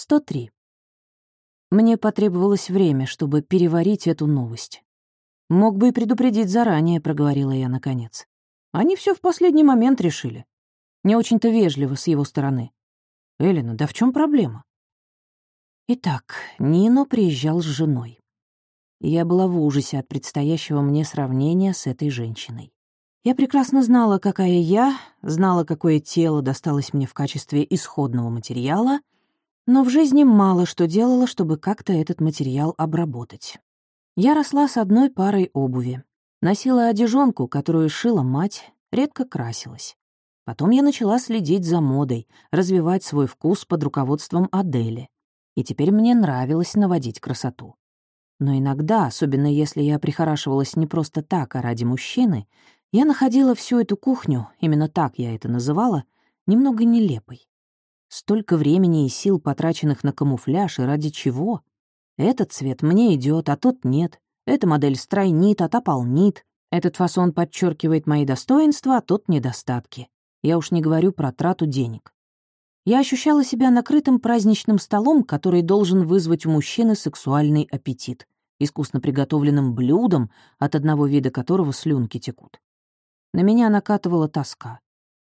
103. Мне потребовалось время, чтобы переварить эту новость. «Мог бы и предупредить заранее», — проговорила я наконец. Они все в последний момент решили. Не очень-то вежливо с его стороны. Элина, да в чем проблема? Итак, Нино приезжал с женой. Я была в ужасе от предстоящего мне сравнения с этой женщиной. Я прекрасно знала, какая я, знала, какое тело досталось мне в качестве исходного материала, но в жизни мало что делала, чтобы как-то этот материал обработать. Я росла с одной парой обуви. Носила одежонку, которую шила мать, редко красилась. Потом я начала следить за модой, развивать свой вкус под руководством Адели. И теперь мне нравилось наводить красоту. Но иногда, особенно если я прихорашивалась не просто так, а ради мужчины, я находила всю эту кухню, именно так я это называла, немного нелепой. Столько времени и сил, потраченных на камуфляж, и ради чего? Этот цвет мне идет, а тот нет. Эта модель стройнит, а та. Этот фасон подчеркивает мои достоинства, а тот — недостатки. Я уж не говорю про трату денег. Я ощущала себя накрытым праздничным столом, который должен вызвать у мужчины сексуальный аппетит, искусно приготовленным блюдом, от одного вида которого слюнки текут. На меня накатывала тоска.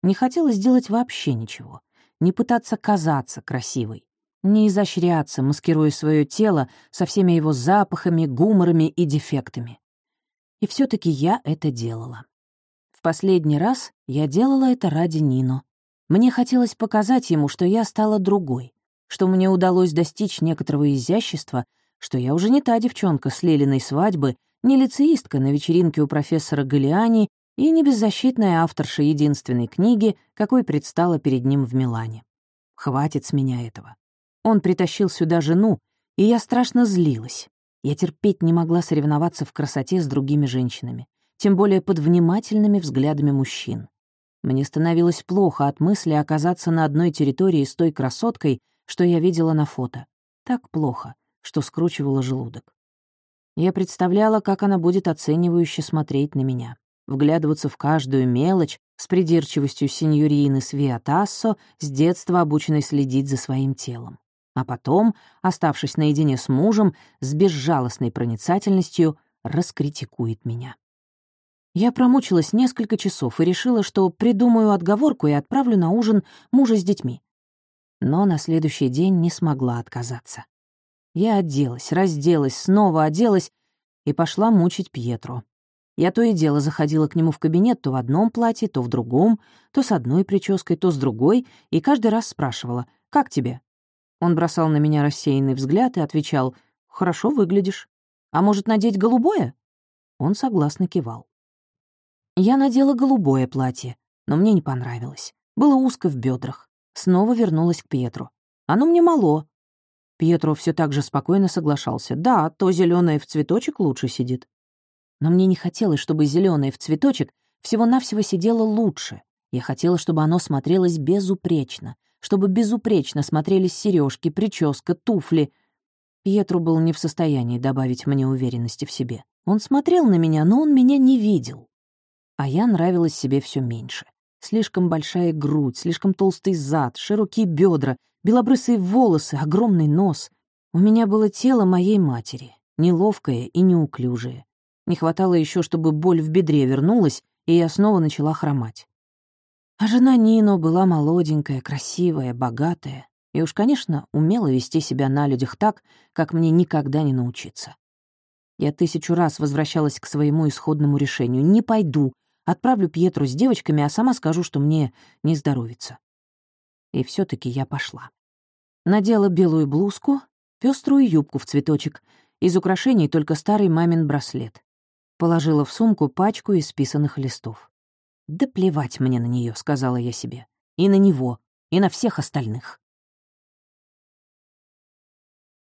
Не хотелось делать вообще ничего, не пытаться казаться красивой, не изощряться, маскируя свое тело со всеми его запахами, гуморами и дефектами. И все таки я это делала. В последний раз я делала это ради Нино. Мне хотелось показать ему, что я стала другой, что мне удалось достичь некоторого изящества, что я уже не та девчонка с Лелиной свадьбы, не лицеистка на вечеринке у профессора Галиани и не беззащитная авторша единственной книги, какой предстала перед ним в Милане. Хватит с меня этого. Он притащил сюда жену, и я страшно злилась. Я терпеть не могла соревноваться в красоте с другими женщинами, тем более под внимательными взглядами мужчин. Мне становилось плохо от мысли оказаться на одной территории с той красоткой, что я видела на фото. Так плохо, что скручивало желудок. Я представляла, как она будет оценивающе смотреть на меня вглядываться в каждую мелочь с придирчивостью сеньорины Свиатассо, с детства обученной следить за своим телом. А потом, оставшись наедине с мужем, с безжалостной проницательностью раскритикует меня. Я промучилась несколько часов и решила, что придумаю отговорку и отправлю на ужин мужа с детьми. Но на следующий день не смогла отказаться. Я оделась, разделась, снова оделась и пошла мучить Пьетро. Я то и дело заходила к нему в кабинет то в одном платье, то в другом, то с одной прической, то с другой, и каждый раз спрашивала «Как тебе?». Он бросал на меня рассеянный взгляд и отвечал «Хорошо выглядишь. А может, надеть голубое?» Он согласно кивал. Я надела голубое платье, но мне не понравилось. Было узко в бедрах. Снова вернулась к Пьетру. Оно мне мало. Пьетро все так же спокойно соглашался. Да, то зеленое в цветочек лучше сидит но мне не хотелось, чтобы зеленое в цветочек всего-навсего сидело лучше. Я хотела, чтобы оно смотрелось безупречно, чтобы безупречно смотрелись сережки, прическа, туфли. Пьетру был не в состоянии добавить мне уверенности в себе. Он смотрел на меня, но он меня не видел. А я нравилась себе все меньше. Слишком большая грудь, слишком толстый зад, широкие бедра, белобрысые волосы, огромный нос. У меня было тело моей матери, неловкое и неуклюжее. Не хватало еще, чтобы боль в бедре вернулась, и я снова начала хромать. А жена Нино была молоденькая, красивая, богатая, и уж, конечно, умела вести себя на людях так, как мне никогда не научиться. Я тысячу раз возвращалась к своему исходному решению. Не пойду, отправлю Пьетру с девочками, а сама скажу, что мне не здоровится. И все таки я пошла. Надела белую блузку, пеструю юбку в цветочек, из украшений только старый мамин браслет. Положила в сумку пачку исписанных листов. «Да плевать мне на нее, сказала я себе. «И на него, и на всех остальных».